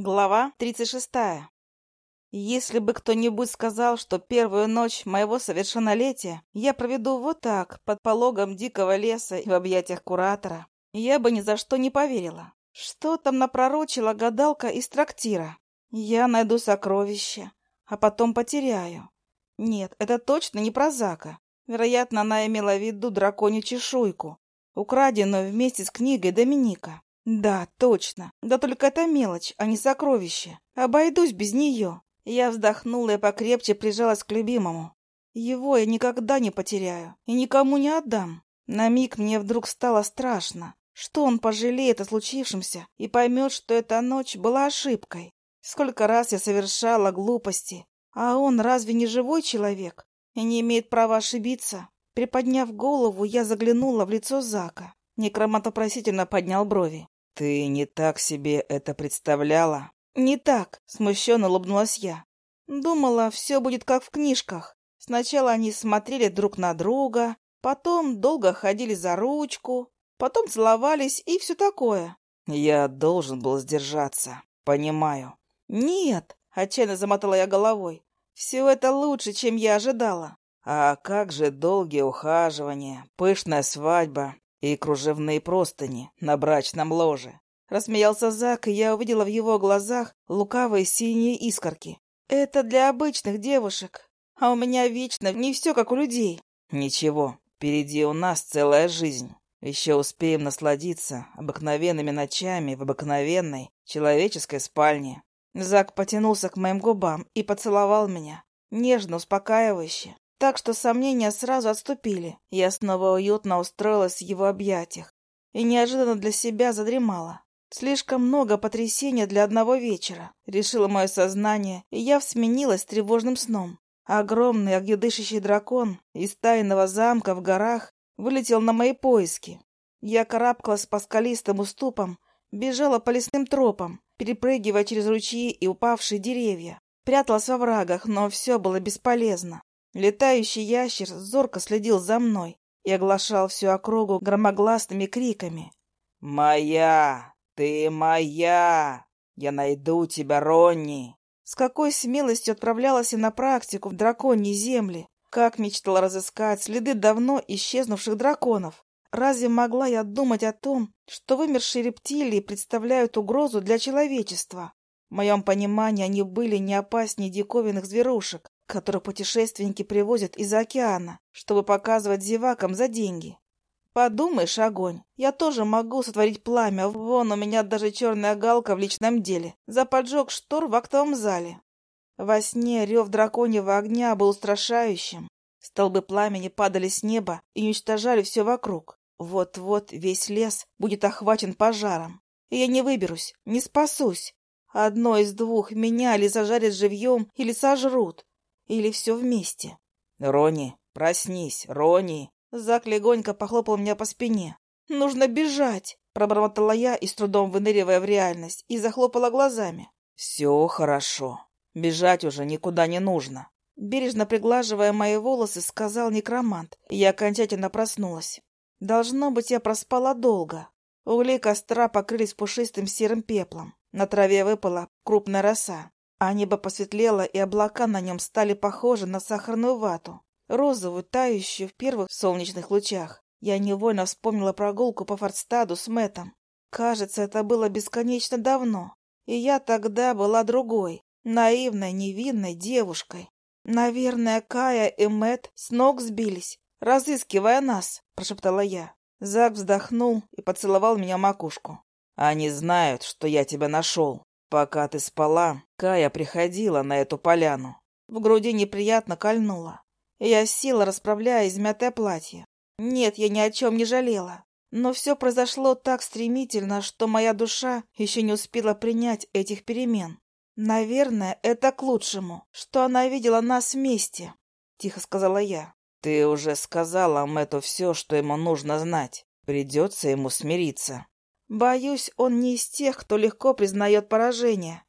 Глава 36. Если бы кто-нибудь сказал, что первую ночь моего совершеннолетия я проведу вот так, под пологом дикого леса и в объятиях куратора, я бы ни за что не поверила. Что там напророчила гадалка из трактира? Я найду сокровище, а потом потеряю. Нет, это точно не про Зака. Вероятно, она имела в виду драконью чешуйку, украденную вместе с книгой Доминика. Да, точно. Да только это мелочь, а не сокровище. Обойдусь без нее. Я вздохнула и покрепче прижалась к любимому. Его я никогда не потеряю и никому не отдам. На миг мне вдруг стало страшно, что он пожалеет о случившемся и поймет, что эта ночь была ошибкой. Сколько раз я совершала глупости, а он разве не живой человек и не имеет права ошибиться? Приподняв голову, я заглянула в лицо Зака. Некромант вопросительно поднял брови. «Ты не так себе это представляла?» «Не так», — смущенно улыбнулась я. Думала, все будет как в книжках. Сначала они смотрели друг на друга, потом долго ходили за ручку, потом целовались и все такое. «Я должен был сдержаться, понимаю». «Нет», — отчаянно замотала я головой, — «все это лучше, чем я ожидала». «А как же долгие ухаживания, пышная свадьба и кружевные простыни на брачном ложе. Рассмеялся Зак, и я увидела в его глазах лукавые синие искорки. Это для обычных девушек, а у меня вечно не все как у людей. Ничего, впереди у нас целая жизнь. Еще успеем насладиться обыкновенными ночами в обыкновенной человеческой спальне. Зак потянулся к моим губам и поцеловал меня, нежно, успокаивающе. Так что сомнения сразу отступили. Я снова уютно устроилась в его объятиях и неожиданно для себя задремала. Слишком много потрясения для одного вечера, решило мое сознание, и я сменилась тревожным сном. Огромный огнедышащий дракон из тайного замка в горах вылетел на мои поиски. Я карабкалась по скалистым уступам, бежала по лесным тропам, перепрыгивая через ручьи и упавшие деревья. Пряталась во врагах, но все было бесполезно. Летающий ящер зорко следил за мной и оглашал всю округу громогласными криками. «Моя! Ты моя! Я найду тебя, Ронни!» С какой смелостью отправлялась я на практику в драконьи земли. Как мечтала разыскать следы давно исчезнувших драконов. Разве могла я думать о том, что вымершие рептилии представляют угрозу для человечества? В моем понимании они были не опаснее диковинных зверушек, которых путешественники привозят из-за океана, чтобы показывать зевакам за деньги. Подумаешь, огонь, я тоже могу сотворить пламя, вон у меня даже черная галка в личном деле, за поджог штор в актовом зале. Во сне рев драконьего огня был устрашающим. Столбы пламени падали с неба и уничтожали все вокруг. Вот-вот весь лес будет охвачен пожаром. И я не выберусь, не спасусь. Одно из двух меня или зажарят живьем, или сожрут. Или все вместе? Рони, проснись, Рони. Зак легонько похлопал меня по спине. Нужно бежать, пробормотала я и с трудом выныривая в реальность, и захлопала глазами. Все хорошо. Бежать уже никуда не нужно. Бережно приглаживая мои волосы, сказал некромант, и я окончательно проснулась. Должно быть, я проспала долго. Угли костра покрылись пушистым серым пеплом. На траве выпала крупная роса а небо посветлело, и облака на нем стали похожи на сахарную вату, розовую, тающую в первых солнечных лучах. Я невольно вспомнила прогулку по Фордстаду с Мэтом. Кажется, это было бесконечно давно, и я тогда была другой, наивной, невинной девушкой. Наверное, Кая и Мэт с ног сбились, разыскивая нас, прошептала я. Зак вздохнул и поцеловал меня в макушку. Они знают, что я тебя нашел. Пока ты спала, Кая приходила на эту поляну. В груди неприятно кольнуло. Я села, расправляя измятое платье. Нет, я ни о чем не жалела. Но все произошло так стремительно, что моя душа еще не успела принять этих перемен. Наверное, это к лучшему, что она видела нас вместе, — тихо сказала я. Ты уже сказала Мэту все, что ему нужно знать. Придется ему смириться. Боюсь, он не из тех, кто легко признает поражение.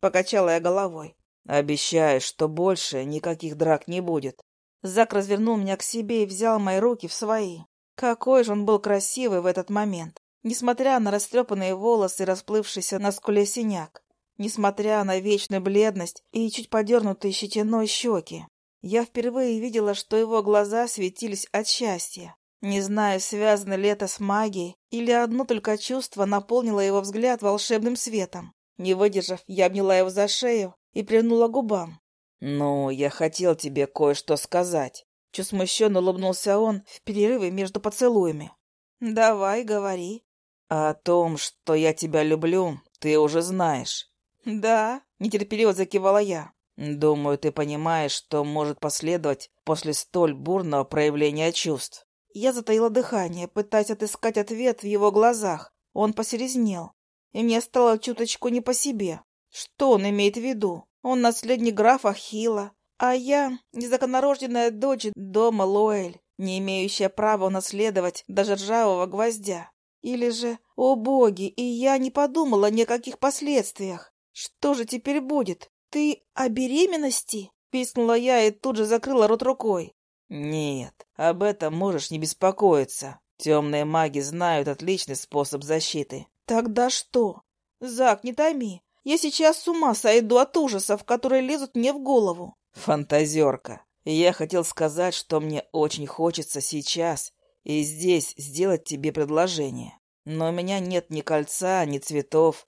Покачала я головой. Обещаю, что больше никаких драк не будет. Зак развернул меня к себе и взял мои руки в свои. Какой же он был красивый в этот момент. Несмотря на растрепанные волосы и расплывшийся на скуле синяк. несмотря на вечную бледность и чуть подернутые щетиной щеки. Я впервые видела, что его глаза светились от счастья. Не знаю, связано ли это с магией, или одно только чувство наполнило его взгляд волшебным светом. Не выдержав, я обняла его за шею и прильнула губам. «Ну, я хотел тебе кое-что сказать». Чуть смущенно улыбнулся он в перерыве между поцелуями. «Давай, говори». «О том, что я тебя люблю, ты уже знаешь». «Да», — нетерпеливо закивала я. «Думаю, ты понимаешь, что может последовать после столь бурного проявления чувств». Я затаила дыхание, пытаясь отыскать ответ в его глазах. Он посерезнел, и мне стало чуточку не по себе. Что он имеет в виду? Он наследник графа Хила, а я незаконнорожденная дочь дома Лоэль, не имеющая права унаследовать даже ржавого гвоздя. Или же, о боги, и я не подумала ни о каких последствиях. Что же теперь будет? Ты о беременности? Писнула я и тут же закрыла рот рукой. Нет, об этом можешь не беспокоиться. Темные маги знают отличный способ защиты. Тогда что? Зак, не томи. Я сейчас с ума сойду от ужасов, которые лезут мне в голову. Фантазерка. Я хотел сказать, что мне очень хочется сейчас и здесь сделать тебе предложение. Но у меня нет ни кольца, ни цветов,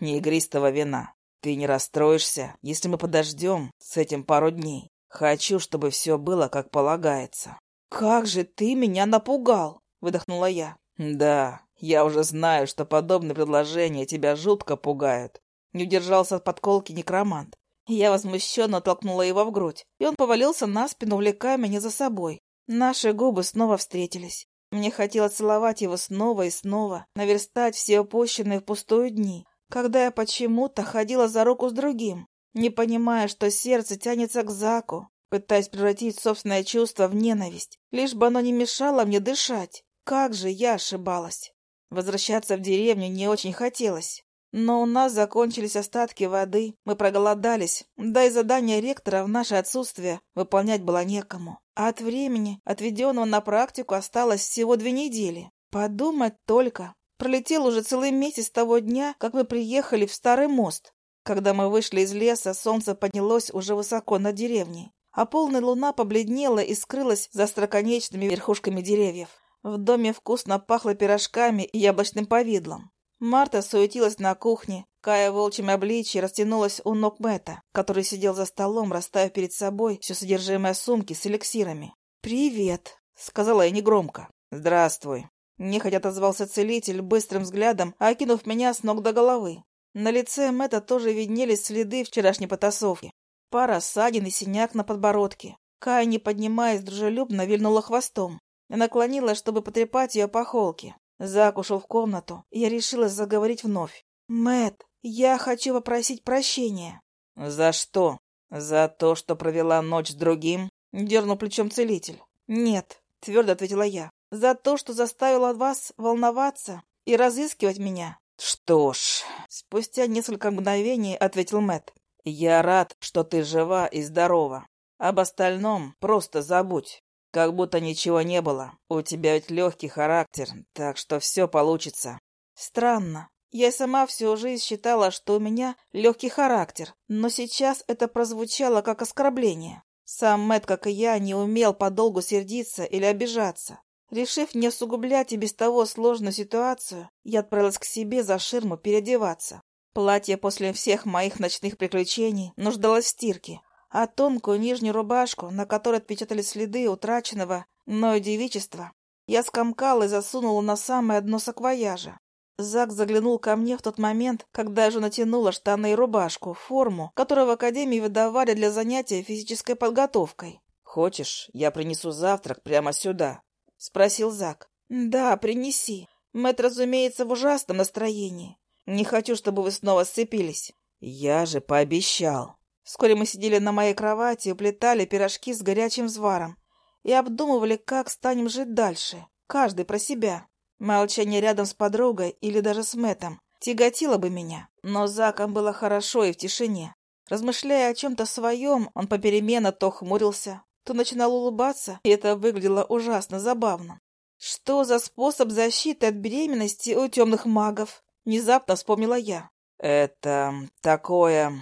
ни игристого вина. Ты не расстроишься, если мы подождем с этим пару дней. Хочу, чтобы все было как полагается. «Как же ты меня напугал!» — выдохнула я. «Да, я уже знаю, что подобные предложения тебя жутко пугают. Не удержался от подколки некромант. Я возмущенно толкнула его в грудь, и он повалился на спину, увлекая меня за собой. Наши губы снова встретились. Мне хотелось целовать его снова и снова, наверстать все упущенные впустую дни, когда я почему-то ходила за руку с другим, не понимая, что сердце тянется к Заку, пытаясь превратить собственное чувство в ненависть, лишь бы оно не мешало мне дышать. Как же я ошибалась. Возвращаться в деревню не очень хотелось. Но у нас закончились остатки воды, мы проголодались, да и задание ректора в наше отсутствие выполнять было некому. А от времени, отведенного на практику, осталось всего две недели. Подумать только. Пролетел уже целый месяц с того дня, как мы приехали в Старый мост. Когда мы вышли из леса, солнце поднялось уже высоко над деревней, а полная луна побледнела и скрылась за строконечными верхушками деревьев. В доме вкусно пахло пирожками и яблочным повидлом. Марта суетилась на кухне. Кая в волчьем обличье растянулась у ног Мэтта, который сидел за столом, расставив перед собой все содержимое сумки с эликсирами. «Привет», — сказала я негромко. «Здравствуй». Нехотя отозвался целитель быстрым взглядом, окинув меня с ног до головы. На лице Мэтта тоже виднелись следы вчерашней потасовки. Пара ссадин и синяк на подбородке. Кая, не поднимаясь, дружелюбно вильнула хвостом и наклонилась, чтобы потрепать ее по холке. Зак ушел в комнату, и я решила заговорить вновь. Мэт, я хочу попросить прощения. За что? За то, что провела ночь с другим? Дернул плечом целитель. Нет, твердо ответила я. За то, что заставила вас волноваться и разыскивать меня. Что ж, спустя несколько мгновений ответил Мэт. Я рад, что ты жива и здорова. Об остальном просто забудь. Как будто ничего не было. У тебя ведь легкий характер, так что все получится. Странно. Я сама всю жизнь считала, что у меня легкий характер, но сейчас это прозвучало как оскорбление. Сам Мэтт, как и я, не умел подолгу сердиться или обижаться. Решив не усугублять и без того сложную ситуацию, я отправилась к себе за ширму переодеваться. Платье после всех моих ночных приключений нуждалось в стирке, а тонкую нижнюю рубашку, на которой отпечатались следы утраченного мною девичества, я скомкала и засунула на самое дно саквояжа. Зак заглянул ко мне в тот момент, когда я уже натянула штаны и рубашку, форму, которую в академии выдавали для занятия физической подготовкой. «Хочешь, я принесу завтрак прямо сюда?» — спросил Зак. «Да, принеси. Мэтт, разумеется, в ужасном настроении. Не хочу, чтобы вы снова сцепились». «Я же пообещал». Вскоре мы сидели на моей кровати уплетали пирожки с горячим взваром и обдумывали, как станем жить дальше, каждый про себя. Молчание рядом с подругой или даже с Мэтом тяготило бы меня, но Заком было хорошо и в тишине. Размышляя о чем-то своем, он попеременно то хмурился, то начинал улыбаться, и это выглядело ужасно забавно. Что за способ защиты от беременности у темных магов? Внезапно вспомнила я. Это такое,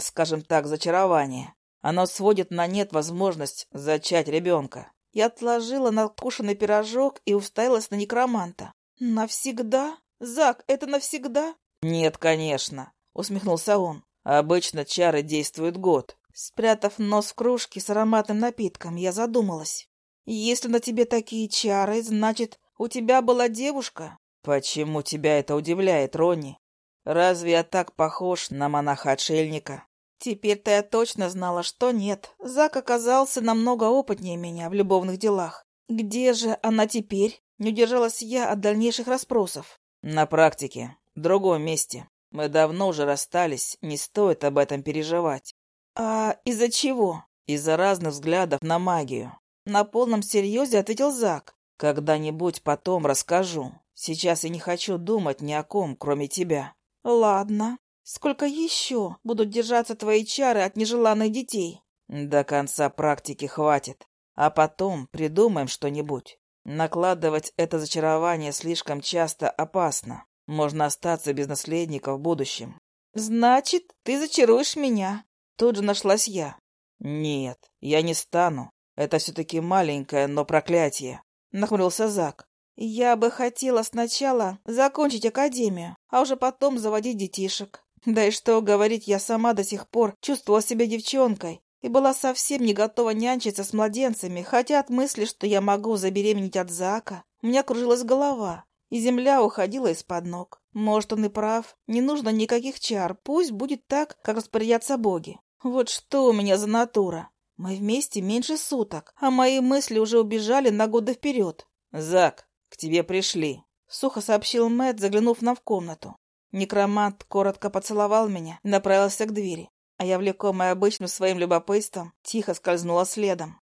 скажем так, зачарование. Оно сводит на нет возможность зачать ребенка. Я отложила надкушенный пирожок и уставилась на некроманта. «Навсегда? Зак, это навсегда?» «Нет, конечно», — усмехнулся он. «Обычно чары действуют год». Спрятав нос в кружке с ароматным напитком, я задумалась. «Если на тебе такие чары, значит, у тебя была девушка?» «Почему тебя это удивляет, Ронни? Разве я так похож на монаха-отшельника?» Теперь-то я точно знала, что нет. Зак оказался намного опытнее меня в любовных делах. Где же она теперь? Не удержалась я от дальнейших расспросов. На практике. В другом месте. Мы давно уже расстались, не стоит об этом переживать. А из-за чего? Из-за разных взглядов на магию. На полном серьезе ответил Зак. Когда-нибудь потом расскажу. Сейчас я не хочу думать ни о ком, кроме тебя. Ладно. Сколько еще будут держаться твои чары от нежеланных детей? До конца практики хватит. А потом придумаем что-нибудь. Накладывать это зачарование слишком часто опасно. Можно остаться без наследника в будущем. Значит, ты зачаруешь меня. Тут же нашлась я. Нет, я не стану. Это все-таки маленькое, но проклятие. Нахмурился Зак. Я бы хотела сначала закончить академию, а уже потом заводить детишек. Да и что говорить, я сама до сих пор чувствовала себя девчонкой и была совсем не готова нянчиться с младенцами, хотя от мысли, что я могу забеременеть от Зака, у меня кружилась голова, и земля уходила из-под ног. Может, он и прав, не нужно никаких чар, пусть будет так, как распорядятся боги. Вот что у меня за натура. Мы вместе меньше суток, а мои мысли уже убежали на годы вперед. «Зак, к тебе пришли», — сухо сообщил Мэтт, заглянув нам в комнату. Некромант коротко поцеловал меня и направился к двери, а я, влекомая обычным своим любопытством, тихо скользнула следом.